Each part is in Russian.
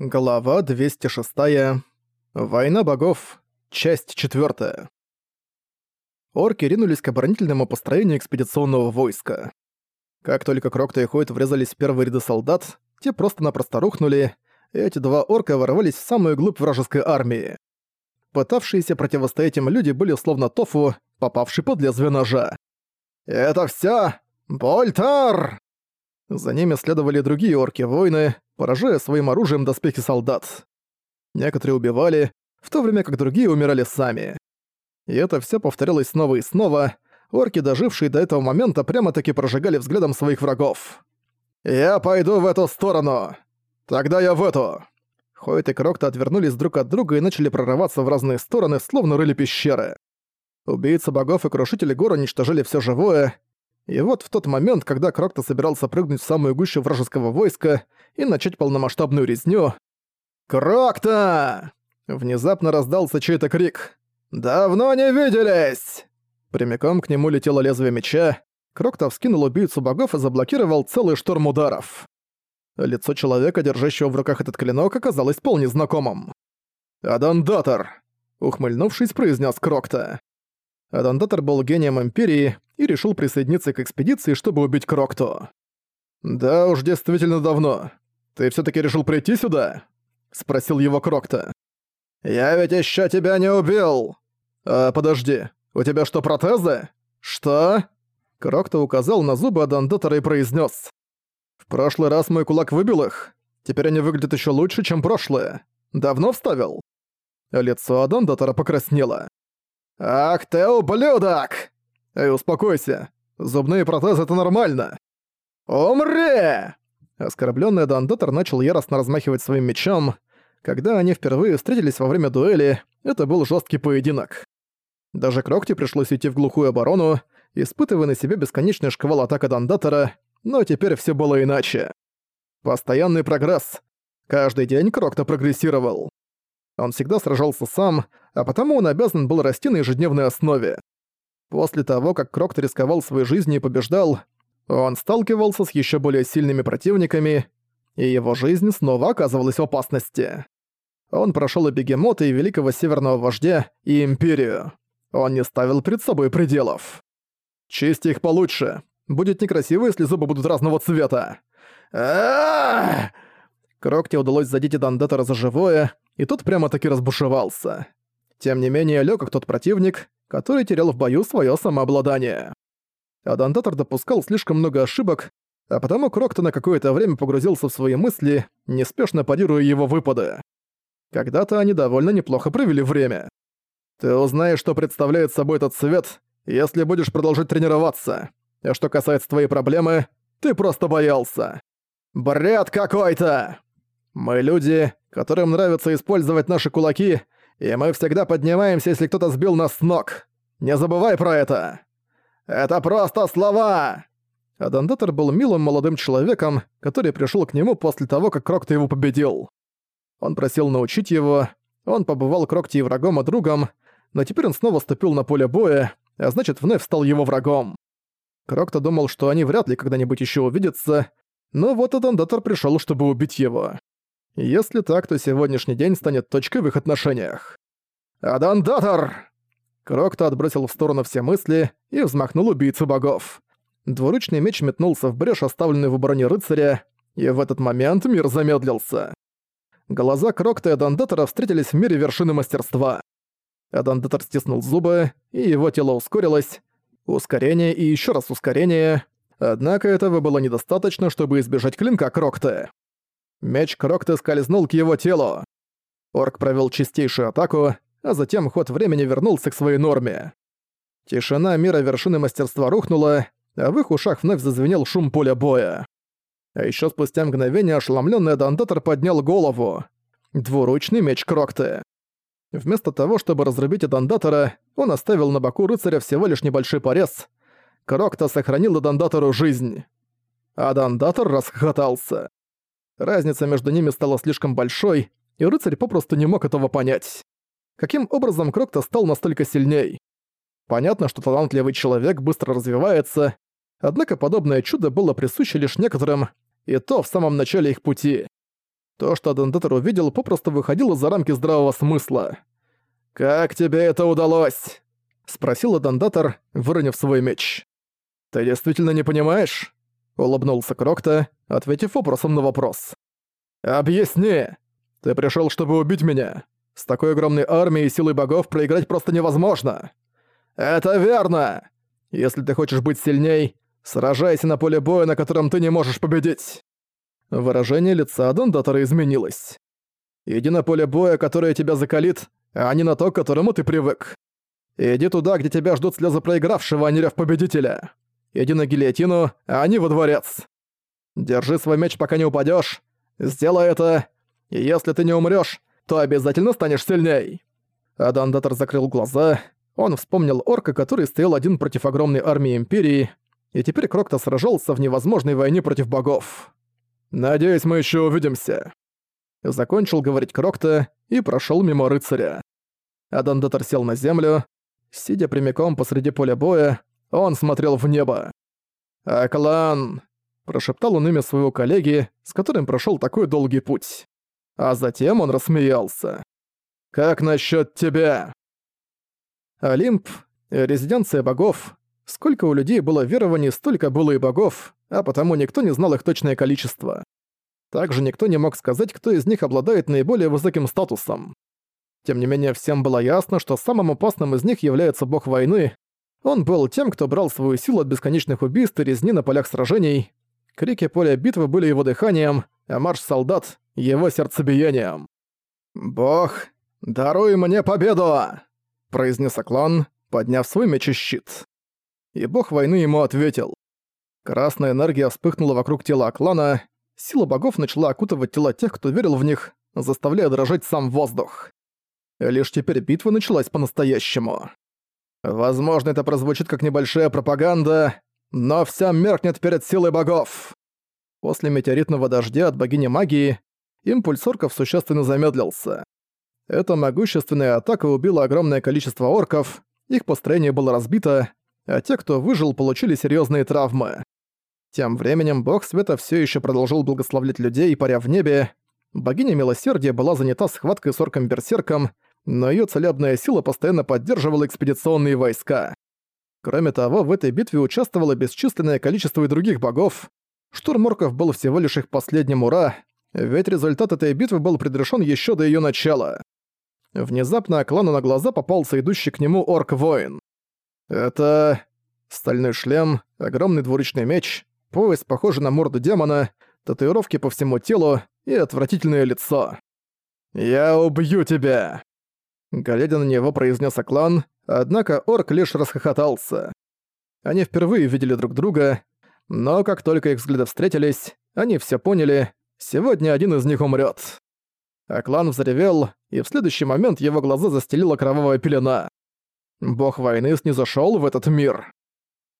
Глава 206. Война богов. Часть 4. Орки ринулись к оборонительному построению экспедиционного войска. Как только Крокта и Хойт врезались в первые ряды солдат, те просто-напросто рухнули, и эти два орка ворвались в самую глубь вражеской армии. Пытавшиеся противостоять им люди были словно тофу, попавший под лезвие ножа. «Это всё! Больтар!» За ними следовали другие орки-воины, поражая своим оружием доспехи солдат. Некоторые убивали, в то время как другие умирали сами. И это все повторялось снова и снова. Орки, дожившие до этого момента, прямо-таки прожигали взглядом своих врагов. «Я пойду в эту сторону! Тогда я в эту!» Хойт и Крокта отвернулись друг от друга и начали прорываться в разные стороны, словно рыли пещеры. Убийцы богов и крушители гор уничтожили все живое, и вот в тот момент, когда Крокто собирался прыгнуть в самую гущу вражеского войска и начать полномасштабную резню... «Крокто!» Внезапно раздался чей-то крик. «Давно не виделись!» Прямиком к нему летело лезвие меча. Крокто вскинул убийцу богов и заблокировал целый шторм ударов. Лицо человека, держащего в руках этот клинок, оказалось вполне знакомым. «Адандатор!» — ухмыльнувшись, произнес Крокто. Адандатор был гением Империи и решил присоединиться к экспедиции, чтобы убить Крокту. «Да уж, действительно давно. Ты все таки решил прийти сюда?» — спросил его Крокта. «Я ведь еще тебя не убил!» «А, подожди, у тебя что, протезы?» «Что?» Крокта указал на зубы Адандатора и произнес: «В прошлый раз мой кулак выбил их. Теперь они выглядят еще лучше, чем прошлое. Давно вставил?» Лицо Адандатора покраснело. «Ах ты ублюдок!» «Эй, успокойся. Зубные протезы — это нормально». «Умри!» Оскорблённый Дандотер начал яростно размахивать своим мечом. Когда они впервые встретились во время дуэли, это был жесткий поединок. Даже Крокте пришлось идти в глухую оборону, испытывая на себе бесконечный шквал атака Дандатора, но теперь все было иначе. Постоянный прогресс. Каждый день Крокта прогрессировал. Он всегда сражался сам, а потому он обязан был расти на ежедневной основе. После того, как Крокт рисковал своей жизнью и побеждал, он сталкивался с еще более сильными противниками, и его жизнь снова оказывалась в опасности. Он прошел и Бегемота, и Великого Северного Вождя, и Империю. Он не ставил перед собой пределов. Чисти их получше. Будет некрасиво, если зубы будут разного цвета. Крокте удалось задеть Дандетера за живое, и тот прямо-таки разбушевался. Тем не менее, лёг как тот противник, который терял в бою своё самообладание. Адандатор допускал слишком много ошибок, а потому Крокто на какое-то время погрузился в свои мысли, неспешно парируя его выпады. Когда-то они довольно неплохо провели время. Ты узнаешь, что представляет собой этот свет, если будешь продолжать тренироваться. А что касается твоей проблемы, ты просто боялся. Бред какой-то! Мы люди, которым нравится использовать наши кулаки, и мы всегда поднимаемся, если кто-то сбил нас с ног. Не забывай про это. Это просто слова!» Адандатор был милым молодым человеком, который пришел к нему после того, как Крокто его победил. Он просил научить его, он побывал Крокте и врагом, и другом, но теперь он снова ступил на поле боя, а значит, вновь стал его врагом. Крокто думал, что они вряд ли когда-нибудь еще увидятся, но вот Адандатор пришел, чтобы убить его. Если так, то сегодняшний день станет точкой в их отношениях. «Адандатор!» Крокто отбросил в сторону все мысли и взмахнул убийцу богов. Двуручный меч метнулся в брешь, оставленную в обороне рыцаря, и в этот момент мир замедлился. Глаза Крокта и Адандатора встретились в мире вершины мастерства. Адандатор стиснул зубы, и его тело ускорилось. Ускорение и еще раз ускорение. Однако этого было недостаточно, чтобы избежать клинка Крокта. Меч Крокта скользнул к его телу. Орк провел чистейшую атаку, а затем ход времени вернулся к своей норме. Тишина мира вершины мастерства рухнула, а в их ушах вновь зазвенел шум поля боя. А еще спустя мгновение ошеломленный Дандатор поднял голову. Двуручный меч Крокты. Вместо того, чтобы разрубить Дандатора, он оставил на боку рыцаря всего лишь небольшой порез. Крокта сохранил Дандатору жизнь. А Дандатор расхохотался. Разница между ними стала слишком большой, и рыцарь попросту не мог этого понять. Каким образом Крокто стал настолько сильней? Понятно, что талантливый человек быстро развивается, однако подобное чудо было присуще лишь некоторым, и то в самом начале их пути. То, что Адендатор увидел, попросту выходило за рамки здравого смысла. «Как тебе это удалось?» — спросил Адендатор, выронив свой меч. «Ты действительно не понимаешь?» — улыбнулся Крокта, ответив вопросом на вопрос. «Объясни! Ты пришел, чтобы убить меня. С такой огромной армией и силой богов проиграть просто невозможно!» «Это верно! Если ты хочешь быть сильней, сражайся на поле боя, на котором ты не можешь победить!» Выражение лица Дондатора изменилось. «Иди на поле боя, которое тебя закалит, а не на то, к которому ты привык. Иди туда, где тебя ждут слезы проигравшего, а не рев победителя. Иди на гильотину, а не во дворец. Держи свой меч, пока не упадешь. Сделай это, и если ты не умрёшь, то обязательно станешь сильней». Адандатор закрыл глаза. Он вспомнил орка, который стоял один против огромной армии Империи, и теперь Крокто сражался в невозможной войне против богов. «Надеюсь, мы еще увидимся». Закончил говорить Крокто и прошел мимо рыцаря. Адандатор сел на землю. Сидя прямиком посреди поля боя, он смотрел в небо. «Аклан!» – прошептал он имя своего коллеги, с которым прошел такой долгий путь. А затем он рассмеялся. «Как насчет тебя?» Олимп – резиденция богов. Сколько у людей было верований, столько было и богов, а потому никто не знал их точное количество. Также никто не мог сказать, кто из них обладает наиболее высоким статусом. Тем не менее, всем было ясно, что самым опасным из них является бог войны. Он был тем, кто брал свою силу от бесконечных убийств и резни на полях сражений. Крики поля битвы были его дыханием, а марш солдат — его сердцебиением. «Бог, даруй мне победу!» — произнес Аклан, подняв свой меч и щит. И бог войны ему ответил. Красная энергия вспыхнула вокруг тела Аклана, сила богов начала окутывать тела тех, кто верил в них, заставляя дрожать сам воздух. Лишь теперь битва началась по-настоящему. Возможно, это прозвучит как небольшая пропаганда, но вся меркнет перед силой богов. После метеоритного дождя от богини магии импульс орков существенно замедлился. Эта могущественная атака убила огромное количество орков, их построение было разбито, а те, кто выжил, получили серьезные травмы. Тем временем бог света все еще продолжил благословлять людей, паря в небе. Богиня милосердия была занята схваткой с орком-берсерком, но ее целебная сила постоянно поддерживала экспедиционные войска. Кроме того, в этой битве участвовало бесчисленное количество и других богов. Штурм орков был всего лишь их последним ура, ведь результат этой битвы был предрешен еще до ее начала. Внезапно клану на глаза попался идущий к нему орк-воин. Это... Стальной шлем, огромный двуручный меч, пояс, похожий на морду демона, татуировки по всему телу и отвратительное лицо. «Я убью тебя!» Глядя на него, произнес Аклан, однако орк лишь расхохотался. Они впервые видели друг друга, но как только их взгляды встретились, они все поняли, сегодня один из них умрет. Аклан взревел, и в следующий момент его глаза застелила кровавая пелена. Бог войны снизошёл в этот мир.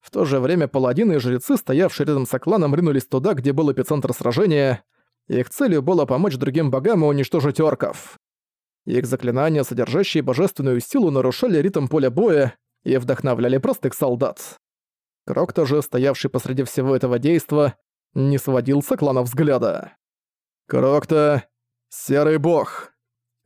В то же время паладины и жрецы, стоявшие рядом с Акланом, ринулись туда, где был эпицентр сражения. Их целью было помочь другим богам и уничтожить орков. Их заклинания, содержащие божественную силу, нарушали ритм поля боя и вдохновляли простых солдат. Крокто же, стоявший посреди всего этого действа, не сводил с Аклана взгляда. «Крокто! Серый бог!»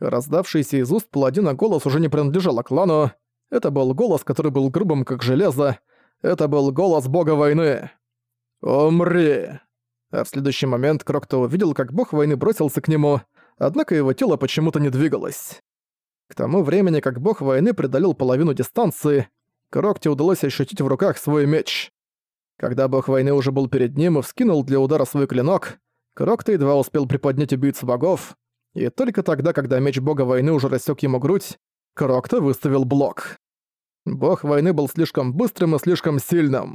Раздавшийся из уст паладина голос уже не принадлежал Аклану. Это был голос, который был грубым, как железо, это был голос бога войны. «Умри!» А в следующий момент Крокто увидел, как бог войны бросился к нему, однако его тело почему-то не двигалось. К тому времени, как бог войны преодолел половину дистанции, Крокте удалось ощутить в руках свой меч. Когда бог войны уже был перед ним и вскинул для удара свой клинок, Крокто едва успел приподнять убийцу богов, и только тогда, когда меч бога войны уже рассек ему грудь, Крокто выставил блок. Бог войны был слишком быстрым и слишком сильным.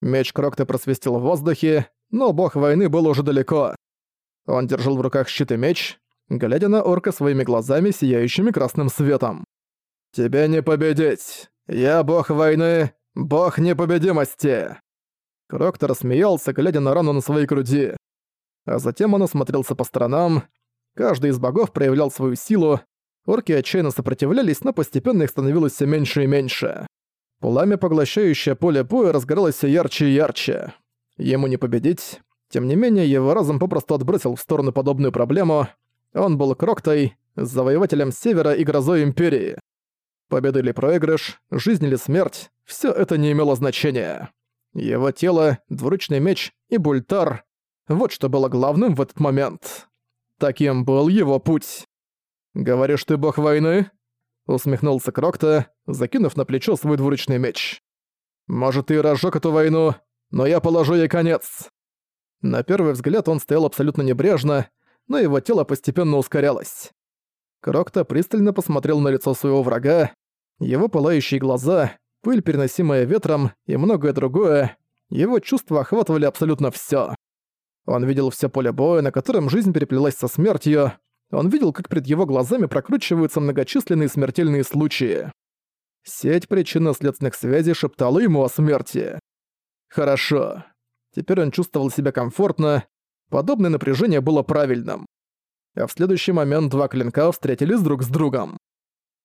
Меч Крокта просвистел в воздухе, но бог войны был уже далеко. Он держал в руках щит и меч, глядя на орка своими глазами, сияющими красным светом. «Тебя не победить! Я бог войны, бог непобедимости!» Кроктор смеялся, глядя на рану на своей груди. А затем он осмотрелся по сторонам. Каждый из богов проявлял свою силу, Орки отчаянно сопротивлялись, но постепенно их становилось все меньше и меньше. Пламя, поглощающее поле боя, разгоралось все ярче и ярче. Ему не победить. Тем не менее, его разум попросту отбросил в сторону подобную проблему. Он был Кроктой, завоевателем Севера и грозой Империи. Победа или проигрыш, жизнь или смерть — все это не имело значения. Его тело, двуручный меч и бультар — вот что было главным в этот момент. Таким был его путь. «Говоришь, ты бог войны?» — усмехнулся Крокта, закинув на плечо свой двуручный меч. «Может, ты разжег эту войну, но я положу ей конец». На первый взгляд он стоял абсолютно небрежно, но его тело постепенно ускорялось. Крокта пристально посмотрел на лицо своего врага, его пылающие глаза, пыль, переносимая ветром и многое другое, его чувства охватывали абсолютно всё. Он видел все поле боя, на котором жизнь переплелась со смертью, он видел, как перед его глазами прокручиваются многочисленные смертельные случаи. Сеть причинно-следственных связей шептала ему о смерти. Хорошо. Теперь он чувствовал себя комфортно, подобное напряжение было правильным. А в следующий момент два клинка встретились друг с другом.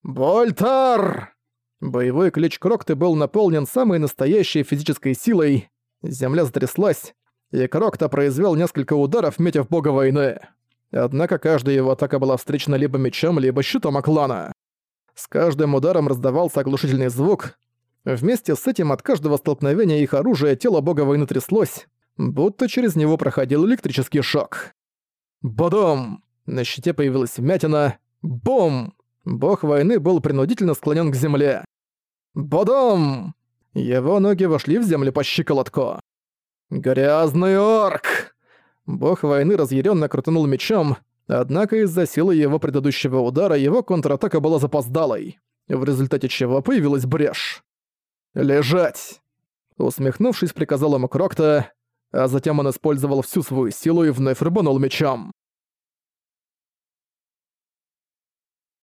«Больтар!» Боевой клич Крокты был наполнен самой настоящей физической силой. Земля затряслась, и Крокта произвел несколько ударов, метя в бога войны. Однако каждая его атака была встречена либо мечом, либо щитом Аклана. С каждым ударом раздавался оглушительный звук. Вместе с этим от каждого столкновения их оружия тело бога войны тряслось, будто через него проходил электрический шок. Бадом! На щите появилась вмятина. Бум! Бог войны был принудительно склонен к земле. Бадом! Его ноги вошли в землю по щиколотку. «Грязный орк!» Бог войны разъяренно крутанул мечом, однако из-за силы его предыдущего удара его контратака была запоздалой, в результате чего появилась брешь. «Лежать!» Усмехнувшись, приказал ему Крокта, а затем он использовал всю свою силу и вновь рыбанул мечом.